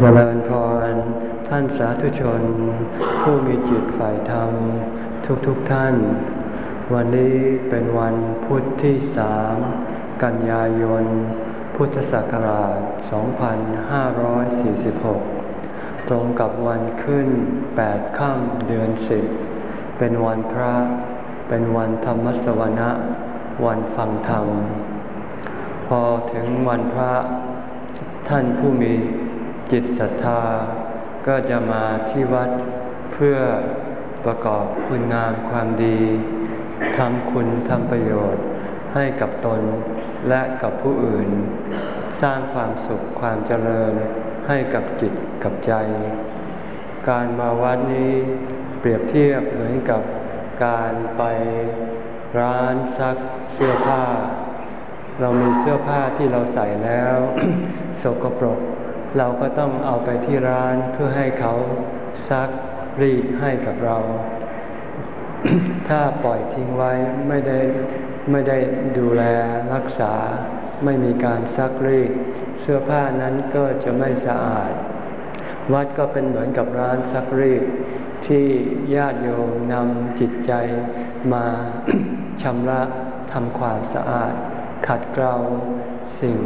เจริญพร ท่านสาธุชน ผู้มีจิตฝ่ายธรรม ทุกๆทท่าน วันนี้เป็นวันพุทธที่สามกันยายน พุทธศักราช 2546 ตรงกับวันขึ้น 8 ค่ำเดือน 10 เป็นวันพระ เป็นวันธรรมสวนะ วันฟังธรรม พอถึงวันพระท่านผู้มี จิตศรัทธาก็จะมาที่วัดเพื่อประกอบคุณงามความดีทำคุณทำประโยชน์ให้กับตนและกับผู้อื่น สร้างความสุขความเจริญให้กับจิตกับใจ การมาวัดนี้เปรียบเทียบเหมือนกับการไปร้านซักเสื้อผ้า เรามีเสื้อผ้าที่เราใส่แล้ว สกปรก เราก็ต้องเอาไปที่ร้านเพื่อให้เขาซักรีดให้กับเรา ถ้าปล่อยทิ้งไว้ไม่ได้ไม่ได้ดูแลรักษา ไม่มีการซักรีด เสื้อผ้านั้นก็จะไม่สะอาด วัดก็เป็นเหมือนกับร้านซักรีด ที่ญาติโยมนำจิตใจมาชำระทำความสะอาด ขัดเกลาสิ่ง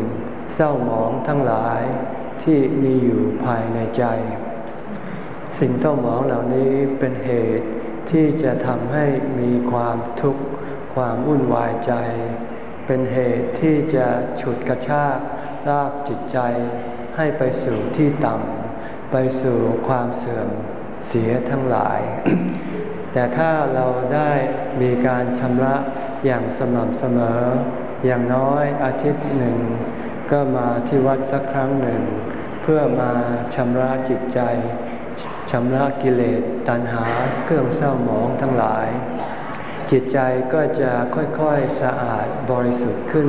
เศร้าหมองทั้งหลาย ที่มีอยู่ภายในใจ สิ่งเศร้าหมองเหล่านี้เป็นเหตุที่จะทำให้มีความทุกข์ความวุ่นวายใจ เป็นเหตุที่จะฉุดกระชากลากจิตใจ ให้ไปสู่ที่ต่ำไปสู่ความเสื่อมเสียทั้งหลาย แต่ถ้าเราได้มีการชำระอย่างสม่ำเสมอ อย่างน้อยอาทิตย์หนึ่ง ก็มาที่วัดสักครั้งหนึ่ง พื่อมาชำระจิตใจชำระกิเลสตัณหาเครื่องเศร้าหมองทั้งหลาย จิตใจก็จะค่อยๆสะอาดบริสุทธิ์ขึ้น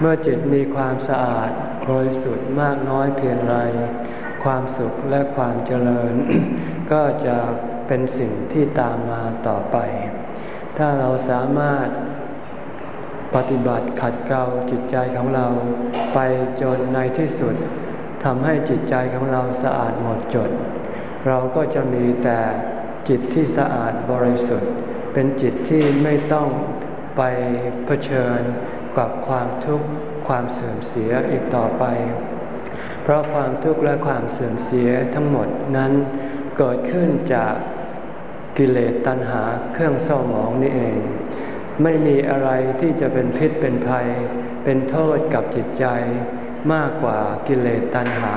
เมื่อจิตมีความสะอาดบริสุทธิ์มากน้อยเพียงไร ความสุขและความเจริญ ก็จะเป็นสิ่งที่ตามมาต่อไป ถ้าเราสามารถปฏิบัติขัดเกลาจิตใจของเราไปจนในที่สุด ทำให้จิตใจของเราสะอาดหมดจด เราก็จะมีแต่จิตที่สะอาดบริสุทธิ์ เป็นจิตที่ไม่ต้องไปเผชิญกับความทุกข์ความเสื่อมเสียอีกต่อไป เพราะความทุกข์และความเสื่อมเสียทั้งหมดนั้นเกิดขึ้นจากกิเลสตัณหาเครื่องเศร้าหมองนี่เอง ไม่มีอะไรที่จะเป็นพิษเป็นภัย เป็นโทษกับจิตใจ มากกว่ากิเลสตัณหา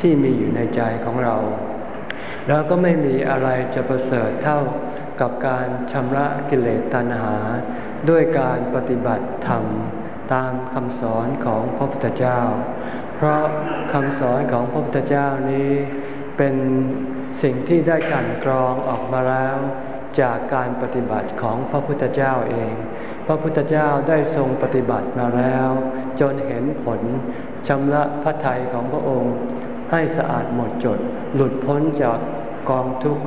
ที่มีอยู่ในใจของเรา แล้วก็ไม่มีอะไรจะประเสริฐเท่ากับการชำระกิเลสตัณหา ด้วยการปฏิบัติธรรมตามคำสอนของพระพุทธเจ้า เพราะคำสอนของพระพุทธเจ้านี้เป็นสิ่งที่ได้กันกรองออกมาแล้ว จากการปฏิบัติของพระพุทธเจ้าเอง พระพุทธเจ้าได้ทรงปฏิบัติมาแล้ว จนเห็นผล ชำระพระทัยของพระองค์ ให้สะอาดหมดจด หลุดพ้นจากกองทุกข์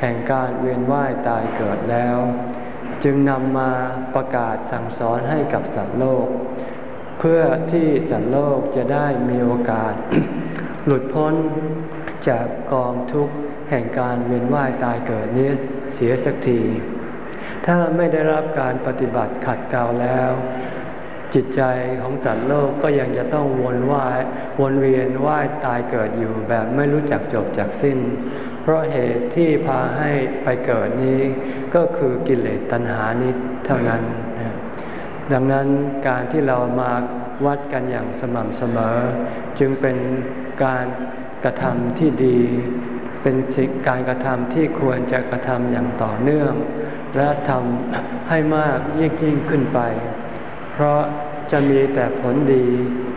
แห่งการเวียนว่ายตายเกิดแล้ว จึงนำมาประกาศสั่งสอนให้กับสัตว์โลก เพื่อที่สัตว์โลกจะได้มีโอกาส หลุดพ้นจากกองทุกข์แห่งการเวียนว่ายตายเกิดนี้เสียสักที ถ้าไม่ได้รับการปฏิบัติขัดเกลาแล้ว จิตใจของสัตว์โลกก็ยังจะต้องวนว่ายวนเวียนว่ายตายเกิดอยู่แบบไม่รู้จักจบจากสิ้น เพราะเหตุที่พาให้ไปเกิดนี้ ก็คือกิเลสตัณหานี้เท่านั้น ดังนั้นการที่เรามาวัดกันอย่างสม่ำเสมอ จึงเป็นการกระทำที่ดี เป็นการกระทำที่ควรจะกระทำอย่างต่อเนื่อง และทำให้มากยิ่งยิ่งขึ้นไป เพราะจะมีแต่ผลดี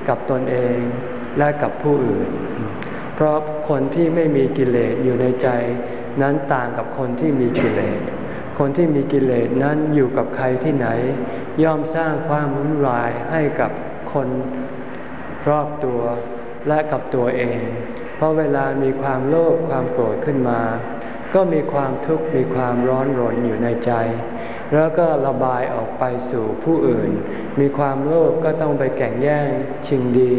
กับตนเองและกับผู้อื่น เพราะคนที่ไม่มีกิเลสอยู่ในใจนั้นต่างกับคนที่มีกิเลส คนที่มีกิเลสนั้นอยู่กับใครที่ไหน ย่อมสร้างความวุ่นวายให้กับคนรอบตัวและกับตัวเอง เพราะเวลามีความโลภความโกรธขึ้นมา ก็มีความทุกข์มีความร้อนรนอยู่ในใจ แล้วก็ระบายออกไปสู่ผู้อื่น มีความโลภก็ต้องไปแข่งแย่งชิงดี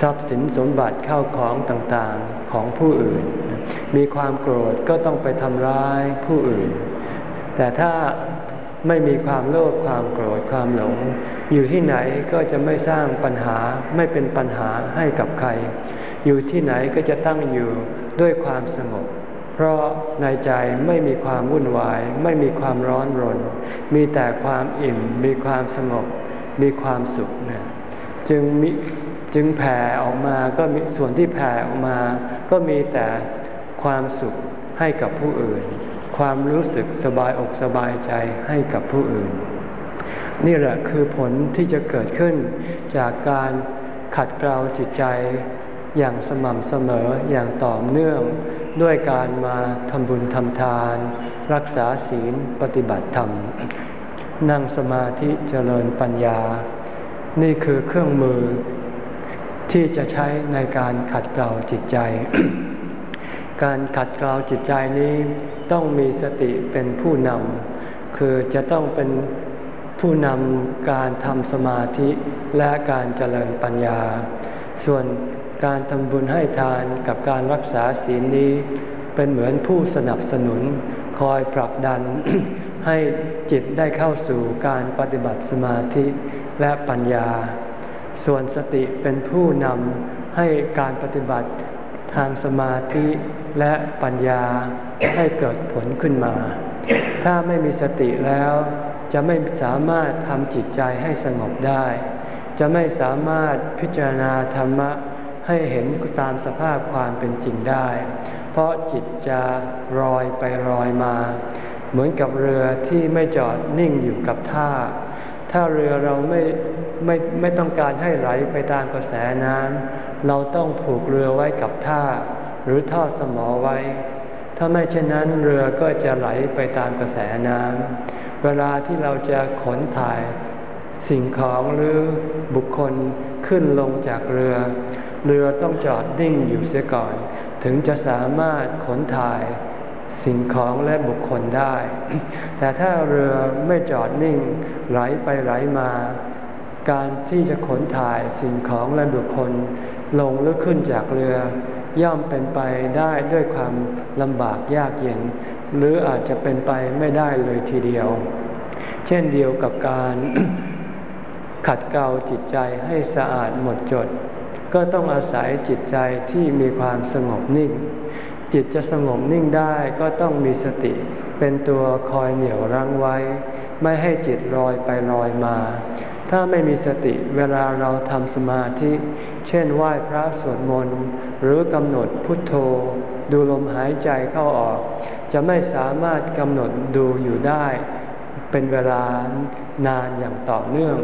ทรัพย์สินสมบัติเข้าของต่างๆของผู้อื่น มีความโกรธก็ต้องไปทำร้ายผู้อื่น แต่ถ้าไม่มีความโลภความโกรธความหลง อยู่ที่ไหนก็จะไม่สร้างปัญหาไม่เป็นปัญหาให้กับใคร อยู่ที่ไหนก็จะตั้งอยู่ด้วยความสงบ เพราะในใจไม่มีความวุ่นวาย ไม่มีความร้อนรน มีแต่ความอิ่ม มีความสงบ มีความสุขนี่ยจึงมีจึงแผ่ออกมาก็มีส่วนที่แผ่ออกมา ก็มีแต่ความสุขให้กับผู้อื่น ความรู้สึกสบายอกสบายใจให้กับผู้อื่น นี่แหละคือผลที่จะเกิดขึ้นจากการขัดเกลาจิตใจ อย่างสม่ำเสมออย่างต่อเนื่อง ด้วยการมาทำบุญทำทาน รักษาศีลปฏิบัติธรรม นั่งสมาธิเจริญปัญญา นี่คือเครื่องมือ ที่จะใช้ในการขัดเกลาจิตใจ การขัดเกลาจิตใจนี้ต้องมีสติเป็นผู้นำคือจะต้องเป็นผู้นำการทำสมาธิและการเจริญปัญญา ส่วน การทำบุญให้ทานกับการรักษาศีลนี้ เป็นเหมือนผู้สนับสนุนคอยผลักดัน ให้จิตได้เข้าสู่การปฏิบัติสมาธิและปัญญา ส่วนสติเป็นผู้นำให้การปฏิบัติทางสมาธิและปัญญาให้เกิดผลขึ้นมา ถ้าไม่มีสติแล้ว จะไม่สามารถทำจิตใจให้สงบได้ จะไม่สามารถพิจารณาธรรมะ ให้เห็นตามสภาพความเป็นจริงได้ เพราะจิตจะลอยไปลอยมา เหมือนกับเรือที่ไม่จอดนิ่งอยู่กับท่า ถ้าเรือเราไม่ไม่ไม่ต้องการให้ไหลไปตามกระแสน้ำเราต้องผูกเรือไว้กับท่า หรือทอดสมอไว้ ถ้าไม่เช่นนั้นเรือก็จะไหลไปตามกระแสน้ำเวลาที่เราจะขนถ่ายสิ่งของหรือบุคคลขึ้นลงจากเรือ เรือต้องจอดนิ่งอยู่เสียก่อน ถึงจะสามารถขนถ่ายสิ่งของและบุคคลได้ แต่ถ้าเรือไม่จอดนิ่งไหลไปไหลมา การที่จะขนถ่ายสิ่งของและบุคคล ลงหรือขึ้นจากเรือย่อมเป็นไปได้ด้วยความลำบากยากเย็น หรืออาจจะเป็นไปไม่ได้เลยทีเดียว เช่นเดียวกับการขัดเกลาจิตใจให้สะอาดหมดจด ก็ต้องอาศัยจิตใจที่มีความสงบนิ่ง จิตจะสงบนิ่งได้ก็ต้องมีสติ เป็นตัวคอยเหนี่ยวรั้งไว้ ไม่ให้จิตลอยไปลอยมา ถ้าไม่มีสติเวลาเราทำสมาธิ เช่นไหว้พระสวดมนต์หรือกำหนดพุทโธ ดูลมหายใจเข้าออก จะไม่สามารถกำหนดดูอยู่ได้ เป็นเวลานานอย่างต่อเนื่อง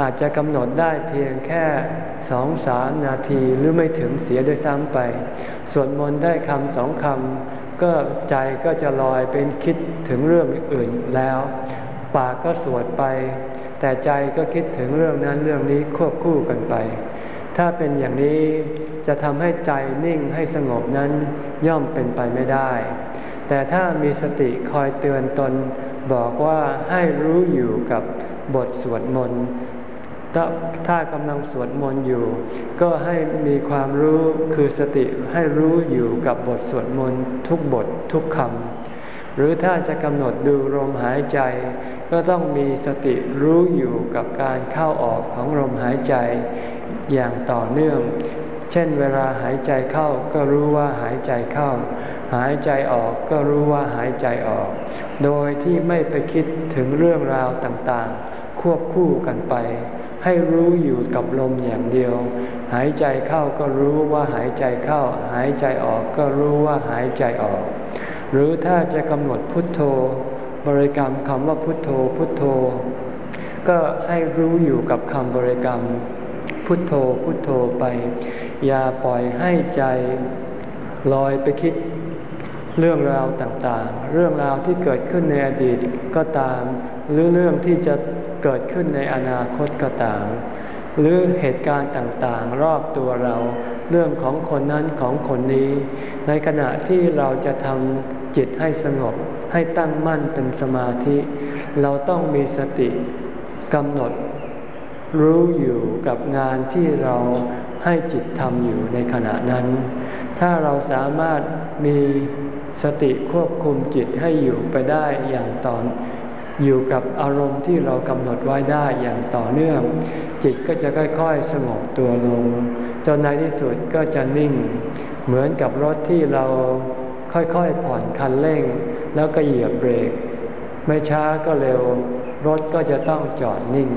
อาจจะกำหนดได้เพียงแค่ สองสามนาทีหรือไม่ถึงเสียด้วยซ้ำไป สวดมนต์ได้คำสองคำก็ใจก็จะลอยเป็นคิดถึงเรื่องอื่นแล้ว ปากก็สวดไป แต่ใจก็คิดถึงเรื่องนั้นเรื่องนี้ควบคู่กันไป ถ้าเป็นอย่างนี้จะทำให้ใจนิ่งให้สงบนั้นย่อมเป็นไปไม่ได้ แต่ถ้ามีสติคอยเตือนตน บอกว่าให้รู้อยู่กับบทสวดมนต์ ถ้าถ้ากำลังสวดมนต์อยู่ ก็ให้มีความรู้คือสติให้รู้อยู่กับบทสวดมนต์ทุกบททุกคำหรือถ้าจะกำหนดดูลมหายใจ ก็ต้องมีสติรู้อยู่กับการเข้าออกของลมหายใจอย่างต่อเนื่อง เช่นเวลาหายใจเข้าก็รู้ว่าหายใจเข้า หายใจออกก็รู้ว่าหายใจออก โดยที่ไม่ไปคิดถึงเรื่องราวต่างๆ ควบคู่กันไป ให้รู้อยู่กับลมอย่างเดียว หายใจเข้าก็รู้ว่าหายใจเข้า หายใจออกก็รู้ว่าหายใจออก หรือถ้าจะกำหนดพุทโธ บริกรรมคำว่าพุทโธพุทโธ ก็ให้รู้อยู่กับคำบริกรรม พุทโธพุทโธไป อย่าปล่อยให้ใจลอยไปคิดเรื่องราวต่างๆ เรื่องราวที่เกิดขึ้นในอดีตก็ตาม หรือเรื่องที่จะ เกิดขึ้นในอนาคตก็ตาม หรือเหตุการณ์ต่างๆ รอบตัวเราเรื่องของคนนั้นของคนนี้ ในขณะที่เราจะทำจิตให้สงบ ให้ตั้งมั่นเป็นสมาธิ เราต้องมีสติกำหนด รู้อยู่กับงานที่เราให้จิตทำอยู่ในขณะนั้น ถ้าเราสามารถมีสติควบคุมจิตให้อยู่ไปได้อย่างตอน อยู่กับอารมณ์ที่เรากำหนดไว้ได้อย่างต่อเนื่อง จิตก็จะค่อยๆสงบตัวลง จนในที่สุดก็จะนิ่ง เหมือนกับรถที่เราค่อยๆผ่อนคันเร่ง แล้วก็เหยียบเบรก ไม่ช้าก็เร็ว รถก็จะต้องจอดนิ่ง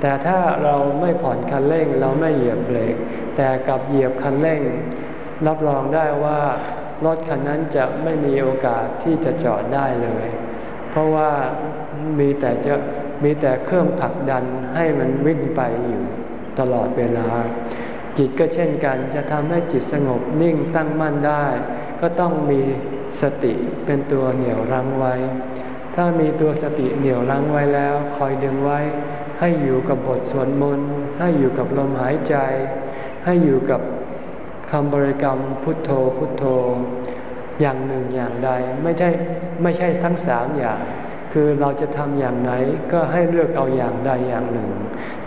แต่ถ้าเราไม่ผ่อนคันเร่ง เราไม่เหยียบเบรก แต่กับเหยียบคันเร่ง รับรองได้ว่ารถคันนั้นจะไม่มีโอกาสที่จะจอดได้เลย เพราะว่า มีแต่จะมีแต่เครื่องผลักดันให้มันวิ่งไปอยู่ตลอดเวลา จิตก็เช่นกันจะทำให้จิตสงบนิ่งตั้งมั่นได้ ก็ต้องมีสติเป็นตัวเหนี่ยวรั้งไว้ ถ้ามีตัวสติเหนี่ยวรั้งไว้แล้ว คอยดึงไว้ ให้อยู่กับบทสวดมนต์ให้อยู่กับลมหายใจ ให้อยู่กับคำบริกรรมพุทโธพุทโธ อย่างหนึ่งอย่างใดไม่ใช่ไม่ใช่ทั้งสามอย่าง คือเราจะทำอย่างไหนก็ให้เลือกเอาอย่างใดอย่างหนึ่ง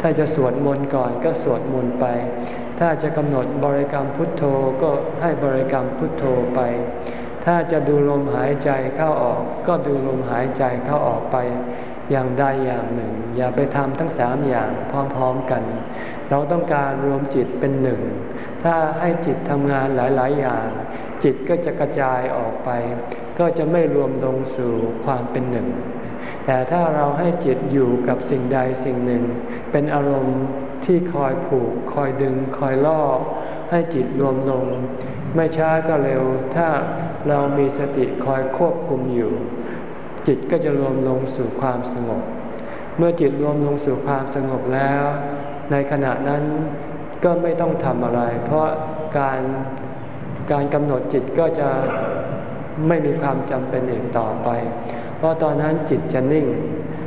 ถ้าจะสวดมนต์ก่อนก็สวดมนต์ไป ถ้าจะกำหนดบริกรรมพุทโธก็ให้บริกรรมพุทโธไป ถ้าจะดูลมหายใจเข้าออก ก็ดูลมหายใจเข้าออกไป อย่างใดอย่างหนึ่ง อย่าไปทำทั้งสามอย่างพร้อมๆกัน เราต้องการรวมจิตเป็นหนึ่ง ถ้าให้จิตทำงานหลายๆอย่างจิตก็จะกระจายออกไป ก็จะไม่รวมลงสู่ความเป็นหนึ่ง แต่ถ้าเราให้จิตอยู่กับสิ่งใดสิ่งหนึ่ง เป็นอารมณ์ที่คอยผูก คอยดึง คอยล่อ ให้จิตรวมลง ไม่ช้าก็เร็ว ถ้าเรามีสติคอยควบคุมอยู่ จิตก็จะรวมลงสู่ความสงบ เมื่อจิตรวมลงสู่ความสงบแล้ว ในขณะนั้นก็ไม่ต้องทำอะไร เพราะการการกำหนดจิตก็จะไม่มีความจำเป็นอีกต่อไป ราะตอนนั้นจิตจะนิ่ง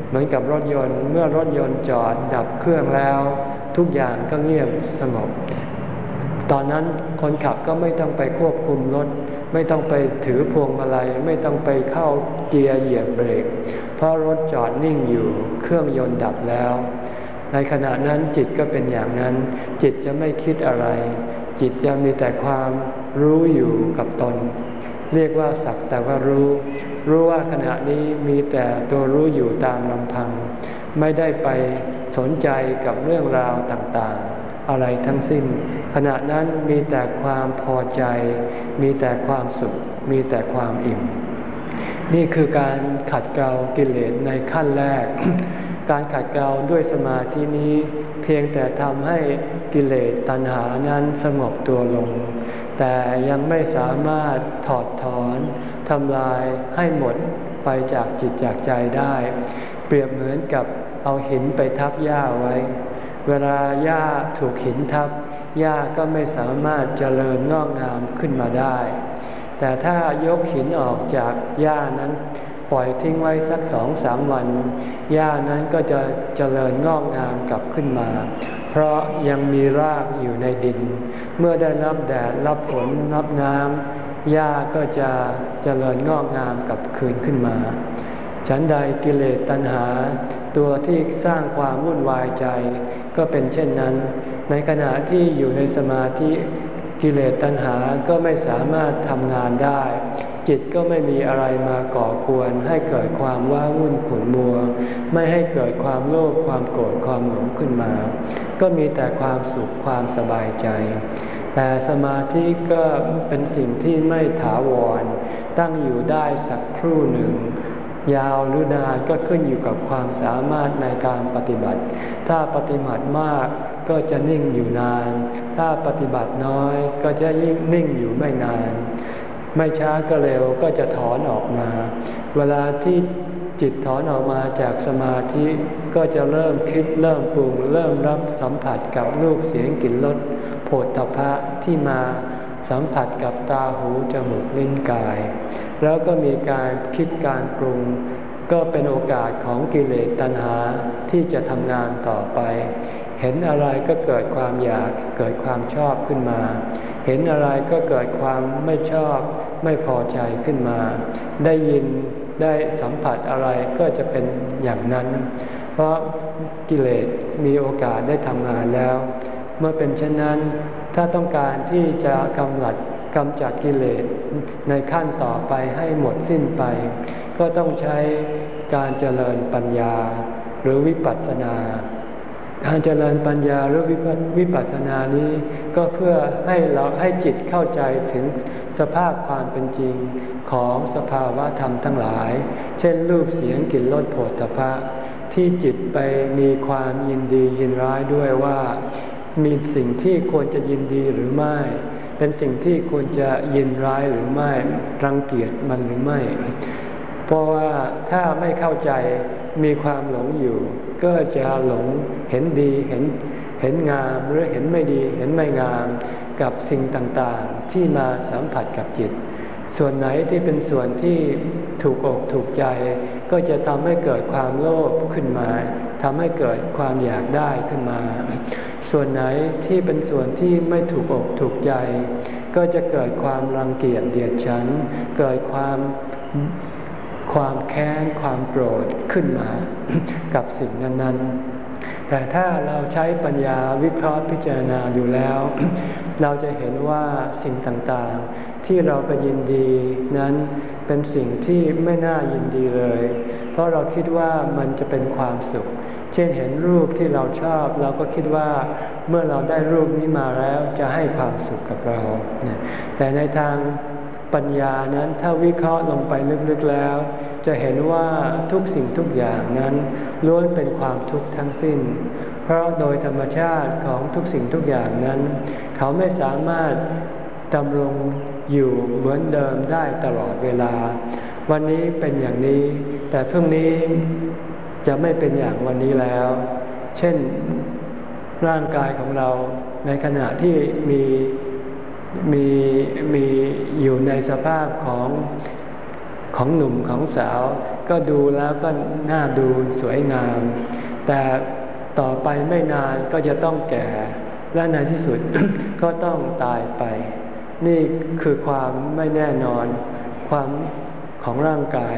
เหมือนกับรถยนต์เมื่อรถยนต์จอดดับเครื่องแล้ว ทุกอย่างก็เงียบสงบ ตอนนั้นคนขับก็ไม่ต้องไปควบคุมรถ ไม่ต้องไปถือพวงมาลัยไม่ต้องไปเข้าเกียร์เหยียบเบรก เพราะรถจอดนิ่งอยู่เครื่องยนต์ดับแล้ว ในขณะนั้นจิตก็เป็นอย่างนั้น จิตจะไม่คิดอะไร จิตจะมีแต่ความรู้อยู่กับตน เรียกว่าสักแต่ว่ารู้ รู้ว่าขณะนี้มีแต่ตัวรู้อยู่ตามลำพัง ไม่ได้ไปสนใจกับเรื่องราวต่างๆ อะไรทั้งสิ้น ขณะนั้นมีแต่ความพอใจ มีแต่ความสุข มีแต่ความอิ่ม นี่คือการขัดเกลากิเลสในขั้นแรก การขัดเกลาด้วยสมาธินี้ เพียงแต่ทำให้กิเลสตัณหานั้นสงบตัวลง แต่ยังไม่สามารถถอดถอนทำลายให้หมดไปจากจิตจากใจได้ เปรียบเหมือนกับเอาหินไปทับหญ้าไว้ เวลาหญ้าถูกหินทับหญ้าก็ไม่สามารถเจริญงอกงามขึ้นมาได้ แต่ถ้ายกหินออกจากหญ้านั้น ปล่อยทิ้งไว้สักสองสามวันหญ้านั้นก็จะเจริญงอกงามกลับขึ้นมา เพราะยังมีรากอยู่ในดิน เมื่อได้รับแดดรับฝนรับน้ำหญ้าก็จะเจริญงอกงามกลับคืนขึ้นมา ฉันใดกิเลสตัณหา ตัวที่สร้างความวุ่นวายใจ ก็เป็นเช่นนั้น ในขณะที่อยู่ในสมาธิกิเลสตัณหาก็ไม่สามารถทำงานได้ จิตก็ไม่มีอะไรมาก่อกวน ให้เกิดความว้าวุ่นขุ่นมัว ไม่ให้เกิดความโลภความโกรธความหลงขึ้นมา ก็มีแต่ความสุขความสบายใจ แต่สมาธิก็เป็นสิ่งที่ไม่ถาวร ตั้งอยู่ได้สักครู่หนึ่ง ยาวหรือนานก็ขึ้นอยู่กับความสามารถในการปฏิบัติ ถ้าปฏิบัติมากก็จะนิ่งอยู่นาน ถ้าปฏิบัติน้อยก็จะยิ่งนิ่งอยู่ไม่นาน ไม่ช้าก็เร็วก็จะถอนออกมา เวลาที่จิตถอนออกมาจากสมาธิก็จะเริ่มคิดเริ่มปรุง เริ่มรับสัมผัสกับรูปเสียงกลิ่นรส โผฏฐพะที่มาสัมผัสกับตาหูจมูกลิ้นกาย แล้วก็มีการคิดการปรุง ก็เป็นโอกาสของกิเลสตัณหาที่จะทำงานต่อไป เห็นอะไรก็เกิดความอยากเกิดความชอบขึ้นมา เห็นอะไรก็เกิดความไม่ชอบไม่พอใจขึ้นมา ได้ยินได้สัมผัสอะไรก็จะเป็นอย่างนั้น เพราะกิเลสมีโอกาสได้ทำงานแล้ว เมื่อเป็นเช่นนั้น ถ้าต้องการที่จะกำลัดกำจัดกิเลสในขั้นต่อไปให้หมดสิ้นไป ก็ต้องใช้การเจริญปัญญาหรือวิปัสสนา การเจริญปัญญาหรือวิปัสสนานี้ก็เพื่อให้เราให้จิตเข้าใจถึงสภาพความเป็นจริงของสภาวะธรรมทั้งหลาย เช่นรูปเสียงกลิ่นรสโผฏฐพะที่จิตไปมีความยินดียินร้ายด้วยว่า มีสิ่งที่ควรจะยินดีหรือไม่ เป็นสิ่งที่ควรจะยินร้ายหรือไม่ รังเกียจมันหรือไม่ เพราะว่าถ้าไม่เข้าใจมีความหลงอยู่ ก็จะหลงเห็นดีเห็นเห็นงามหรือเห็นไม่ดีเห็นไม่งามกับสิ่งต่างๆ ที่มาสัมผัสกับจิต ส่วนไหนที่เป็นส่วนที่ถูกอกถูกใจ ก็จะทำให้เกิดความโลภขึ้นมา ทำให้เกิดความอยากได้ขึ้นมา ส่วนไหนที่เป็นส่วนที่ไม่ถูกอกถูกใจ ก็จะเกิดความรังเกียจเดียดฉัน เกิดความความแค้นความโกรธขึ้นมากับสิ่งนั้น ๆ แต่ถ้าเราใช้ปัญญาวิเคราะห์พิจารณาดูแล้ว เราจะเห็นว่าสิ่งต่างๆ ที่เราไปยินดีนั้นเป็นสิ่งที่ไม่น่ายินดีเลย เพราะเราคิดว่ามันจะเป็นความสุข เช่นเห็นรูปที่เราชอบ เราก็คิดว่าเมื่อเราได้รูปนี้มาแล้วจะให้ความสุขกับเรา แต่ในทางปัญญานั้นถ้าวิเคราะห์ลงไปลึกๆแล้ว จะเห็นว่าทุกสิ่งทุกอย่างนั้นล้วนเป็นความทุกข์ทั้งสิ้น เพราะโดยธรรมชาติของทุกสิ่งทุกอย่างนั้น เขาไม่สามารถดำรงอยู่เหมือนเดิมได้ตลอดเวลา วันนี้เป็นอย่างนี้ แต่พรุ่งนี้ จะไม่เป็นอย่างวันนี้แล้ว เช่นร่างกายของเราในขณะที่มีมีมีอยู่ในสภาพของของหนุ่มของสาว ก็ดูแล้วก็น่าดูสวยงาม แต่ต่อไปไม่นานก็จะต้องแก่ และในที่สุดก็ต้องตายไป นี่คือความไม่แน่นอนความของร่างกาย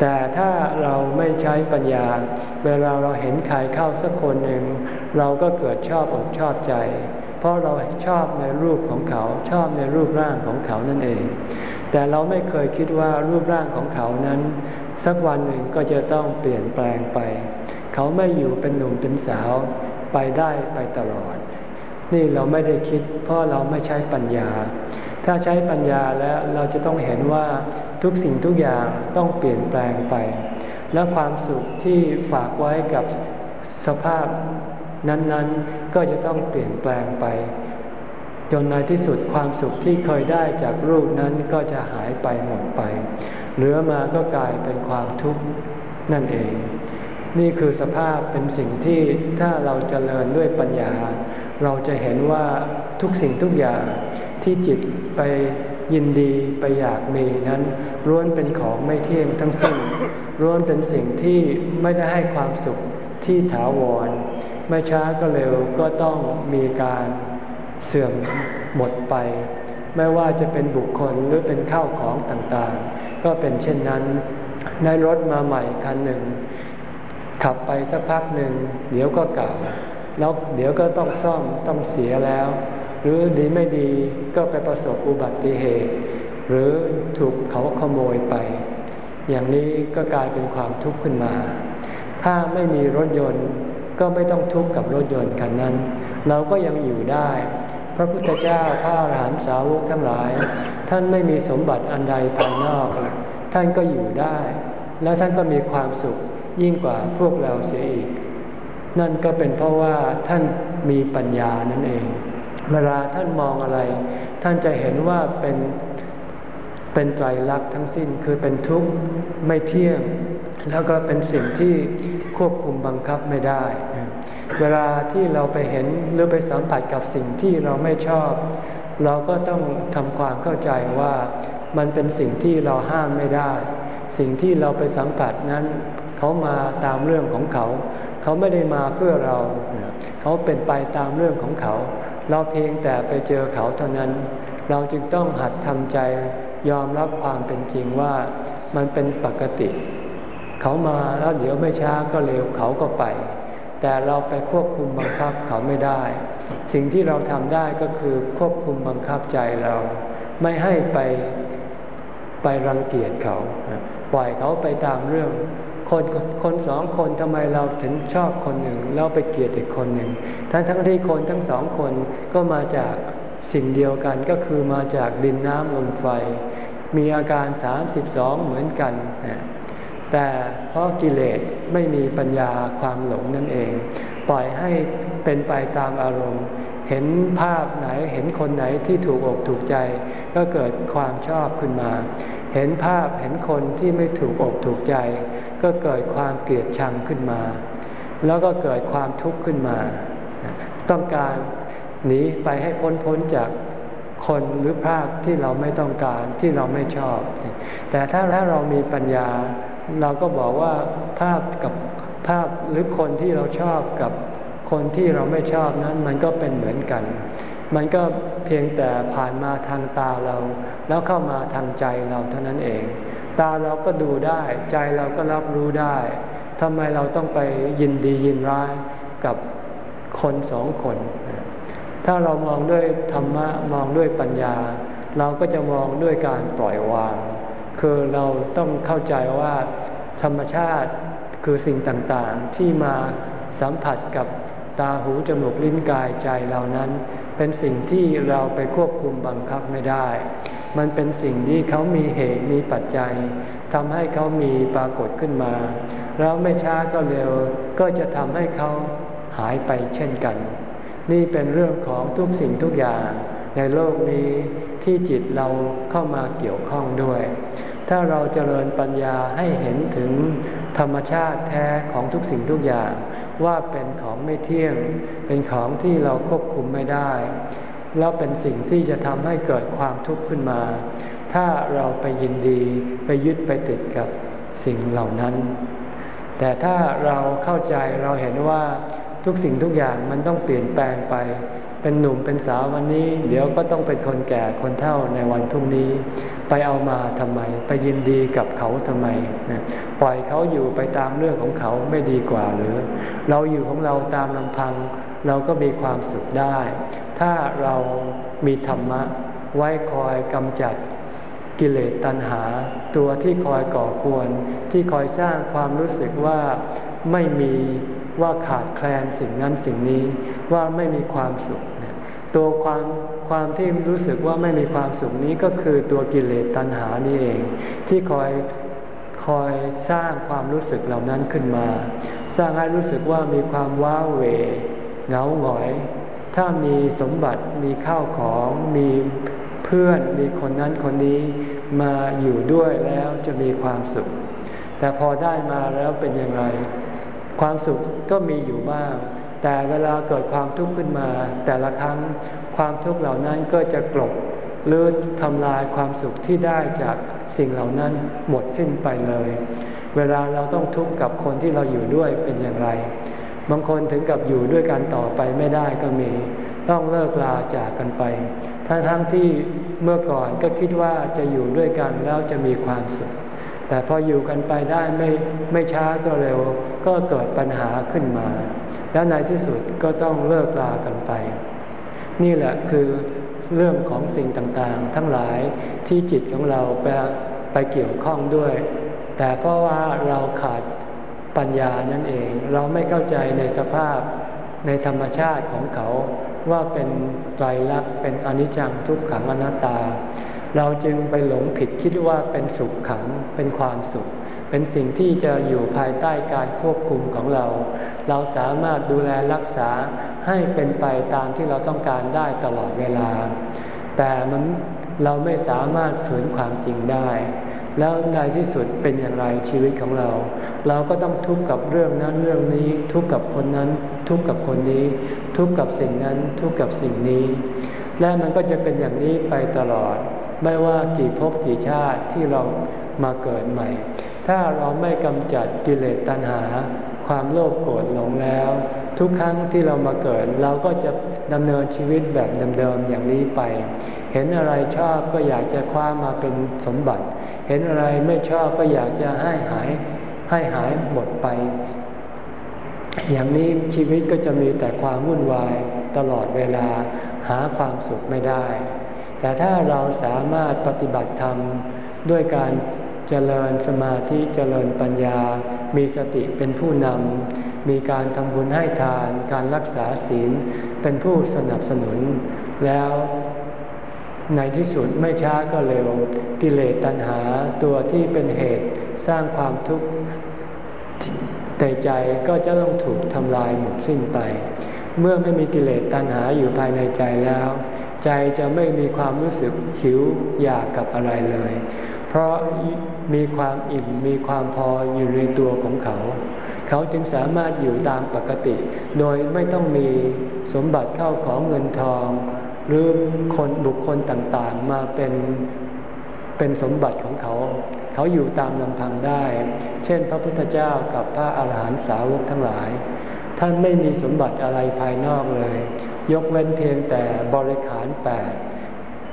แต่ถ้าเราไม่ใช้ปัญญา เวลาเราเห็นใครเข้าสักคนหนึ่ง เราก็เกิดชอบอกชอบใจ เพราะเราชอบในรูปของเขาชอบในรูปร่างของเขานั่นเอง แต่เราไม่เคยคิดว่ารูปร่างของเขานั้น สักวันหนึ่งก็จะต้องเปลี่ยนแปลงไป เขาไม่อยู่เป็นหนุ่มเป็นสาวไปได้ไปตลอด นี่เราไม่ได้คิด เพราะเราไม่ใช้ปัญญา ถ้าใช้ปัญญาแล้วเราจะต้องเห็นว่า ทุกสิ่งทุกอย่างต้องเปลี่ยนแปลงไป และความสุขที่ฝากไว้กับสภาพนั้นๆ ก็จะต้องเปลี่ยนแปลงไป จนในที่สุดความสุขที่เคยได้จากรูปนั้นก็จะหายไปหมดไป เหลือมาก็กลายเป็นความทุกข์นั่นเอง นี่คือสภาพเป็นสิ่งที่ถ้าเราจเจริญด้วยปัญญา เราจะเห็นว่าทุกสิ่งทุกอย่างที่จิตไปยินดีไปอยากมีนั้น ล้วนเป็นของไม่เที่ยงทั้งสิ้นล้วนเป็นสิ่งที่ไม่ได้ให้ความสุขที่ถาวร ไม่ช้าก็เร็วก็ต้องมีการเสื่อมหมดไป ไม่ว่าจะเป็นบุคคลหรือเป็นข้าวของต่างๆ ก็เป็นเช่นนั้นในรถมาใหม่คันหนึ่ง ขับไปสักพักหนึ่ง เดี๋ยวก็เก่าแล้วเดี๋ยวก็ต้องซ่อมต้องเสียแล้ว หรือดีไม่ดีก็ไปประสบอุบัติเหตุ หรือถูกเขาขโมยไป อย่างนี้ก็กลายเป็นความทุกข์ขึ้นมา ถ้าไม่มีรถยนต์ก็ไม่ต้องทุกข์กับรถยนต์คันนั้น เราก็ยังอยู่ได้ พระพุทธเจ้าพระอรหันตสาวกทั้งหลาย ท่านไม่มีสมบัติอันใดภายนอก ท่านก็อยู่ได้ และท่านก็มีความสุขยิ่งกว่าพวกเราเสียอีก นั่นก็เป็นเพราะว่าท่านมีปัญญานั่นเอง เวลาท่านมองอะไร ท่านจะเห็นว่าเป็น เป็นไตรลักษณ์ทั้งสิ้นคือเป็นทุกข์ไม่เที่ยง แล้วก็เป็นสิ่งที่ควบคุมบังคับไม่ได้ เวลาที่เราไปเห็นหรือไปสัมผัสกับสิ่งที่เราไม่ชอบ เราก็ต้องทำความเข้าใจว่ามันเป็นสิ่งที่เราห้ามไม่ได้ สิ่งที่เราไปสัมผัสนั้น เขามาตามเรื่องของเขา เขาไม่ได้มาเพื่อเรา เขาเป็นไปตามเรื่องของเขา เราเพียงแต่ไปเจอเขาเท่านั้น เราจึงต้องหัดทำใจ ยอมรับความเป็นจริงว่ามันเป็นปกติ เขามาแล้วเดี๋ยวไม่ช้าก็เร็วเขาก็ไป แต่เราไปควบคุมบังคับเขาไม่ได้ สิ่งที่เราทำได้ก็คือควบคุมบังคับใจเรา ไม่ให้ไปไปรังเกียจเขา ปล่อยเขาไปตามเรื่อง คนคนสองคนทำไมเราถึงชอบคนหนึ่งแล้วไปเกลียดอีกคนหนึ่งทั้งทั้งที่คนทั้งสองคนก็มาจากสิ่งเดียวกันก็คือมาจากดินน้ำลมไฟ มีอาการสามสิบสองเหมือนกัน แต่เพราะกิเลสไม่มีปัญญาความหลงนั่นเอง ปล่อยให้เป็นไปตามอารมณ์ เห็นภาพไหนเห็นคนไหนที่ถูกอกถูกใจ ก็เกิดความชอบขึ้นมา เห็นภาพเห็นคนที่ไม่ถูกอกถูกใจ ก็เกิดความเกลียดชังขึ้นมา แล้วก็เกิดความทุกข์ขึ้นมา ต้องการหนีไปให้พ้นพ้นจาก คนหรือภาพที่เราไม่ต้องการที่เราไม่ชอบ แต่ถ้าถ้าเรามีปัญญา เราก็บอกว่าภาพกับภาพหรือคนที่เราชอบกับคนที่เราไม่ชอบนั้นมันก็เป็นเหมือนกัน มันก็เพียงแต่ผ่านมาทางตาเรา แล้วเข้ามาทางใจเราเท่านั้นเอง ตาเราก็ดูได้ ใจเราก็รับรู้ได้ทำไมเราต้องไปยินดียินร้ายกับคนสองคน ถ้าเรามองด้วยธรรมะมองด้วยปัญญา เราก็จะมองด้วยการปล่อยวาง คือเราต้องเข้าใจว่าธรรมชาติคือสิ่งต่างๆ ที่มาสัมผัสกับตาหูจมูกลิ้นกายใจเรานั้น เป็นสิ่งที่เราไปควบคุมบังคับไม่ได้ มันเป็นสิ่งที่เขามีเหตุมีปัจจัยทำให้เขามีปรากฏขึ้นมา แล้วไม่ช้าก็เร็วก็จะทำให้เขาหายไปเช่นกัน นี่เป็นเรื่องของทุกสิ่งทุกอย่างในโลกนี้ที่จิตเราเข้ามาเกี่ยวข้องด้วย ถ้าเราเจริญปัญญาให้เห็นถึงธรรมชาติแท้ของทุกสิ่งทุกอย่าง ว่าเป็นของไม่เที่ยง เป็นของที่เราควบคุมไม่ได้ แล้วเป็นสิ่งที่จะทำให้เกิดความทุกข์ขึ้นมา ถ้าเราไปยินดีไปยึดไปติดกับสิ่งเหล่านั้น แต่ถ้าเราเข้าใจเราเห็นว่า ทุกสิ่งทุกอย่างมันต้องเปลี่ยนแปลงไป เป็นหนุ่มเป็นสาววันนี้ เดี๋ยวก็ต้องเป็นคนแก่คนเฒ่าในวันพรุ่งนี้ ไปเอามาทำไม ไปยินดีกับเขาทำไม ปล่อยเขาอยู่ไปตามเรื่องของเขาไม่ดีกว่าหรือ เราอยู่ของเราตามลำพัง เราก็มีความสุขได้ ถ้าเรามีธรรมะไว้คอยกำจัดกิเลสตัณหา ตัวที่คอยก่อกวน ที่คอยสร้างความรู้สึกว่าไม่มี ว่าขาดแคลนสิ่งนั้นสิ่งนี้ว่าไม่มีความสุขตัวความความที่รู้สึกว่าไม่มีความสุขนี้ก็คือตัวกิเลสตัณหานี่เอง ที่คอยคอยสร้างความรู้สึกเหล่านั้นขึ้นมา สร้างให้รู้สึกว่ามีความว้าเหวเหงาหงอย ถ้ามีสมบัติมีข้าวของมีเพื่อนมีคนนั้นคนนี้มาอยู่ด้วยแล้วจะมีความสุข แต่พอได้มาแล้วเป็นยังไง ความสุขก็มีอยู่บ้าง แต่เวลาเกิดความทุกข์ขึ้นมา แต่ละครั้งความทุกข์เหล่านั้นก็จะกลบหรือทำลายความสุขที่ได้จากสิ่งเหล่านั้นหมดสิ้นไปเลย เวลาเราต้องทุกข์กับคนที่เราอยู่ด้วยเป็นอย่างไร บางคนถึงกับอยู่ด้วยกันต่อไปไม่ได้ก็มี ต้องเลิกลาจากกันไป ทั้งทั้งที่เมื่อก่อนก็คิดว่าจะอยู่ด้วยกันแล้วจะมีความสุข แต่พออยู่กันไปได้ไม่ไม่ช้าก็เร็ว ก็เกิดปัญหาขึ้นมา แล้วในที่สุดก็ต้องเลิกลากันไป นี่แหละคือเรื่องของสิ่งต่างๆ ทั้งหลายที่จิตของเราไปไปเกี่ยวข้องด้วย แต่เพราะว่าเราขาดปัญญานั่นเอง เราไม่เข้าใจในสภาพในธรรมชาติของเขาว่าเป็นไตรลักษณ์เป็นอนิจจังทุกขังอนัตตา เราจึงไปหลงผิดคิดว่าเป็นสุขขังเป็นความสุข เป็นสิ่งที่จะอยู่ภายใต้การควบคุมของเรา เราสามารถดูแลรักษาให้เป็นไปตามที่เราต้องการได้ตลอดเวลา แต่มันเราไม่สามารถฝืนความจริงได้ แล้วในที่สุดเป็นอย่างไรชีวิตของเรา เราก็ต้องทุกข์กับเรื่องนั้นเรื่องนี้ ทุกข์กับคนนั้น ทุกข์กับคนนี้ ทุกข์กับสิ่งนั้น ทุกข์กับสิ่งนี้ และมันก็จะเป็นอย่างนี้ไปตลอด ไม่ว่ากี่ภพกี่ชาติที่เรามาเกิดใหม่ ถ้าเราไม่กำจัดกิเลสตัณหา ความโลภโกรธหลงแล้ว ทุกครั้งที่เรามาเกิด เราก็จะดำเนินชีวิตแบบเดิมๆอย่างนี้ไป เห็นอะไรชอบก็อยากจะคว้ามาเป็นสมบัติ เห็นอะไรไม่ชอบก็อยากจะให้หายให้หายหมดไป อย่างนี้ชีวิตก็จะมีแต่ความวุ่นวายตลอดเวลาหาความสุขไม่ได้ แต่ถ้าเราสามารถปฏิบัติธรรมด้วยการเจริญสมาธิเจริญปัญญา มีสติเป็นผู้นำ มีการทำบุญให้ทาน การรักษาศีล เป็นผู้สนับสนุน แล้วในที่สุดไม่ช้าก็เร็ว กิเลสตัณหาตัวที่เป็นเหตุสร้างความทุกข์ในใจก็จะต้องถูกทำลายหมดสิ้นไป เมื่อไม่มีกิเลสตัณหาอยู่ภายในใจแล้ว ใจจะไม่มีความรู้สึกหิวอยากกับอะไรเลย เพราะมีความอิ่มมีความพออยู่ในตัวของเขา เขาจึงสามารถอยู่ตามปกติ โดยไม่ต้องมีสมบัติเข้าของเงินทอง หรือคนบุคคลต่างๆมาเป็นเป็นสมบัติของเขา เขาอยู่ตามลำพังได้ เช่น พระพุทธเจ้ากับพระอาหารหันตสาวกทั้งหลาย ท่านไม่มีสมบัติอะไรภายนอกเลย ยกเว้นเพียงแต่บริขารแปด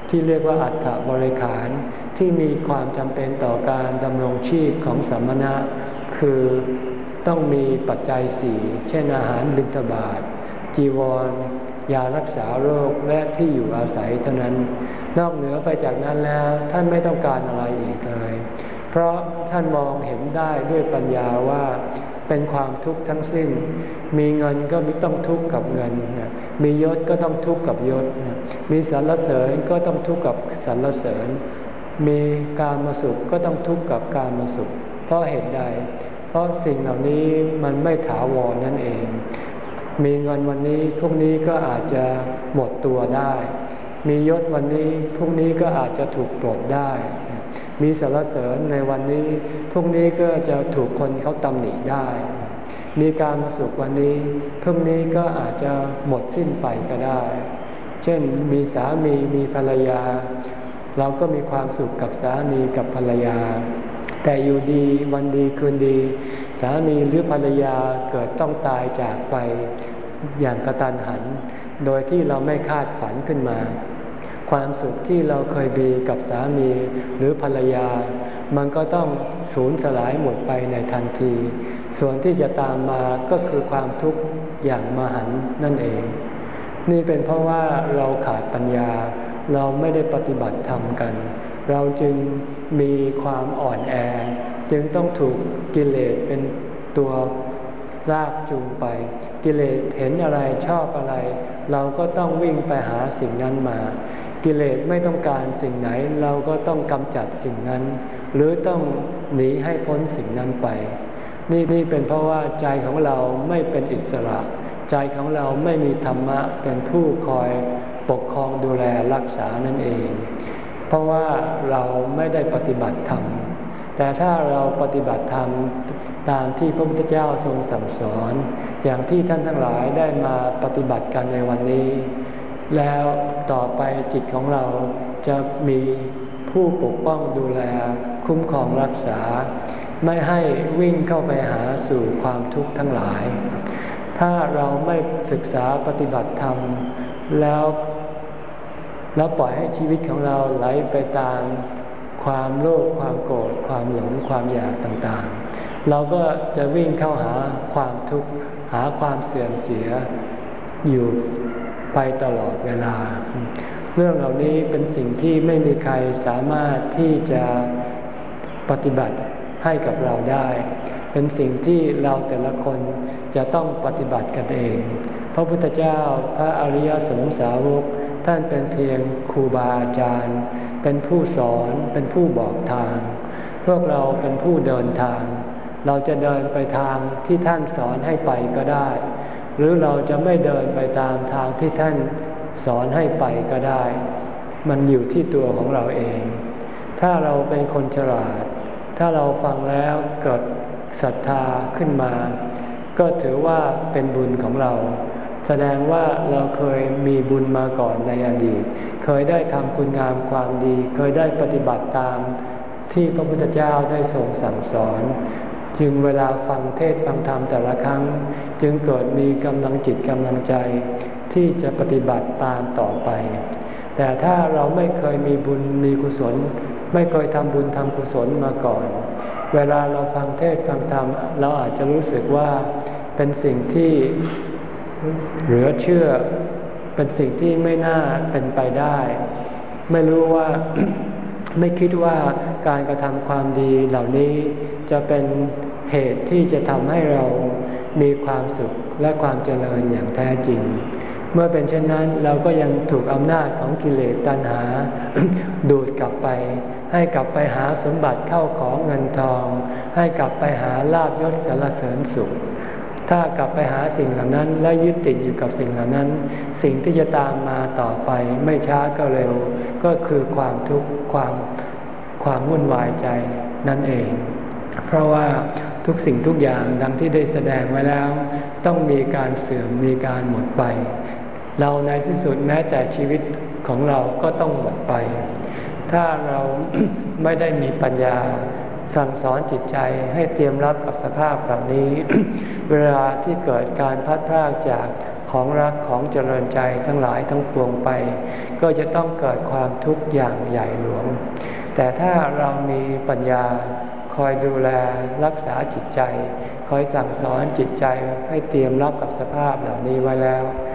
ที่เรียกว่าอัฏฐบริขารที่มีความจำเป็นต่อการดำรงชีพของสมณะ คือต้องมีปัจจัยสี่เช่นอาหารบิณฑบาตจีวร ยารักษาโรคและที่อยู่อาศัยเท่านั้น นอกเหนือไปจากนั้นแล้วท่านไม่ต้องการอะไรอีกเลย เพราะท่านมองเห็นได้ด้วยปัญญาว่า เป็นความทุกข์ทั้งสิ้น มีเงินก็ม่ต้องทุกข์กับเงิน มียศก็ต้องทุกข์กับยศ มีสรรเสริญก็ต้องทุกข์กับสรรเสริญ มีการมาสุขก็ต้องทุกข์กับการมาสุข เพราะเหตุใด เพราะสิ่งเหล่านี้มันไม่ถาวรนั่นเอง มีเงินวันนี้พรุ่งนี้ก็อาจจะหมดตัวได้ มียศวันนี้พรุ่งนี้ก็อาจจะถูกปลดได้ มีสรรเสริญในวันนี้พรุ่งนี้ก็จะถูกคนเขาตำหนิได้ มีการมาสุขวันนี้พรุ่งนี้ก็อาจจะหมดสิ้นไปก็ได้ เช่นมีสามีมีภรรยา เราก็มีความสุขกับสามีกับภรรยา แต่อยู่ดีวันดีคืนดี สามีหรือภรรยาเกิดต้องตายจากไปอย่างกระตันหัน โดยที่เราไม่คาดฝันขึ้นมา ความสุขที่เราเคยมีกับสามีหรือภรรยา มันก็ต้องสูญสลายหมดไปในทันที ส่วนที่จะตามมาก็คือความทุกข์อย่างมหันนั่นเอง นี่เป็นเพราะว่าเราขาดปัญญา เราไม่ได้ปฏิบัติธรรมกัน เราจึงมีความอ่อนแอ จึงต้องถูกกิเลสเป็นตัวลากจูงไป กิเลสเห็นอะไรชอบอะไร เราก็ต้องวิ่งไปหาสิ่งนั้นมา กิเลสไม่ต้องการสิ่งไหนเราก็ต้องกำจัดสิ่งนั้น หรือต้องหนีให้พ้นสิ่งนั้นไป นี่นี่เป็นเพราะว่าใจของเราไม่เป็นอิสระ ใจของเราไม่มีธรรมะเป็นผู้คอยปกครองดูแลรักษานั่นเอง เพราะว่าเราไม่ได้ปฏิบัติธรรมแต่ถ้าเราปฏิบัติธรรมตามที่พระพุทธเจ้าทรงสั่งสอน อย่างที่ท่านทั้งหลายได้มาปฏิบัติกันในวันนี้ แล้วต่อไปจิตของเราจะมีผู้ปกป้องดูแลคุ้มครองรักษา ไม่ให้วิ่งเข้าไปหาสู่ความทุกข์ทั้งหลาย ถ้าเราไม่ศึกษาปฏิบัติธรรม แล้วแล้วปล่อยให้ชีวิตของเราไหลไปตามความโลภความโกรธความหลงความอยากต่างๆ เราก็จะวิ่งเข้าหาความทุกข์หาความเสื่อมเสียอยู่ ไปตลอดเวลา เรื่องเหล่านี้เป็นสิ่งที่ไม่มีใครสามารถที่จะปฏิบัติให้กับเราได้ เป็นสิ่งที่เราแต่ละคนจะต้องปฏิบัติกันเอง พระพุทธเจ้าพระอริยสงสาวกท่านเป็นเพียงครูบาอาจารย์ เป็นผู้สอนเป็นผู้บอกทาง พวกเราเป็นผู้เดินทาง เราจะเดินไปทางที่ท่านสอนให้ไปก็ได้ หรือเราจะไม่เดินไปตามทางที่ท่านสอนให้ไปก็ได้ มันอยู่ที่ตัวของเราเอง ถ้าเราเป็นคนฉลาด ถ้าเราฟังแล้วเกิดศรัทธาขึ้นมา ก็ถือว่าเป็นบุญของเรา แสดงว่าเราเคยมีบุญมาก่อนในอดีต เคยได้ทำคุณงามความดี เคยได้ปฏิบัติตามที่พระพุทธเจ้าได้ทรงสั่งสอน จึงเวลาฟังเทศฟังธรรมแต่ละครั้ง จึงเกิดมีกำลังจิตกำลังใจที่จะปฏิบัติตามต่อไป แต่ถ้าเราไม่เคยมีบุญมีกุศล ไม่เคยทำบุญทำกุศลมาก่อน เวลาเราฟังเทศฟังธรรมเราอาจจะรู้สึกว่าเป็นสิ่งที่เหลือเชื่อ เป็นสิ่งที่ไม่น่าเป็นไปได้ ไม่รู้ว่าไม่คิดว่าการกระทำความดีเหล่านี้จะเป็นเหตุที่จะทำให้เรา มีความสุขและความเจริญอย่างแท้จริง เมื่อเป็นเช่นนั้นเราก็ยังถูกอำนาจของกิเลสตัณหา ดูดกลับไป ให้กลับไปหาสมบัติเข้าของเงินทอง ให้กลับไปหาลาบยศสารเสริญสุข ถ้ากลับไปหาสิ่งเหล่านั้น และยึดติดอยู่กับสิ่งเหล่านั้น สิ่งที่จะตามมาต่อไปไม่ช้าก็เร็ว ก็คือความทุกข์ความความวุ่นวายใจนั่นเอง เพราะว่า ทุกสิ่งทุกอย่างดังที่ได้แสดงไว้แล้ว ต้องมีการเสื่อมมีการหมดไป เราในที่สุดแม้แต่ชีวิตของเราก็ต้องหมดไป ถ้าเราไม่ได้มีปัญญาสั่งสอนจิตใจให้เตรียมรับกับสภาพแบบนี้ เวลาที่เกิดการพัดพรากจากของรักของเจริญใจทั้งหลายทั้งปวงไป ก็จะต้องเกิดความทุกข์อย่างใหญ่หลวง แต่ถ้าเรามีปัญญา คอยดูแลรักษาจิตใจ คอยสั่งสอนจิตใจให้เตรียมรับกับสภาพเหล่านี้ไว้แล้ว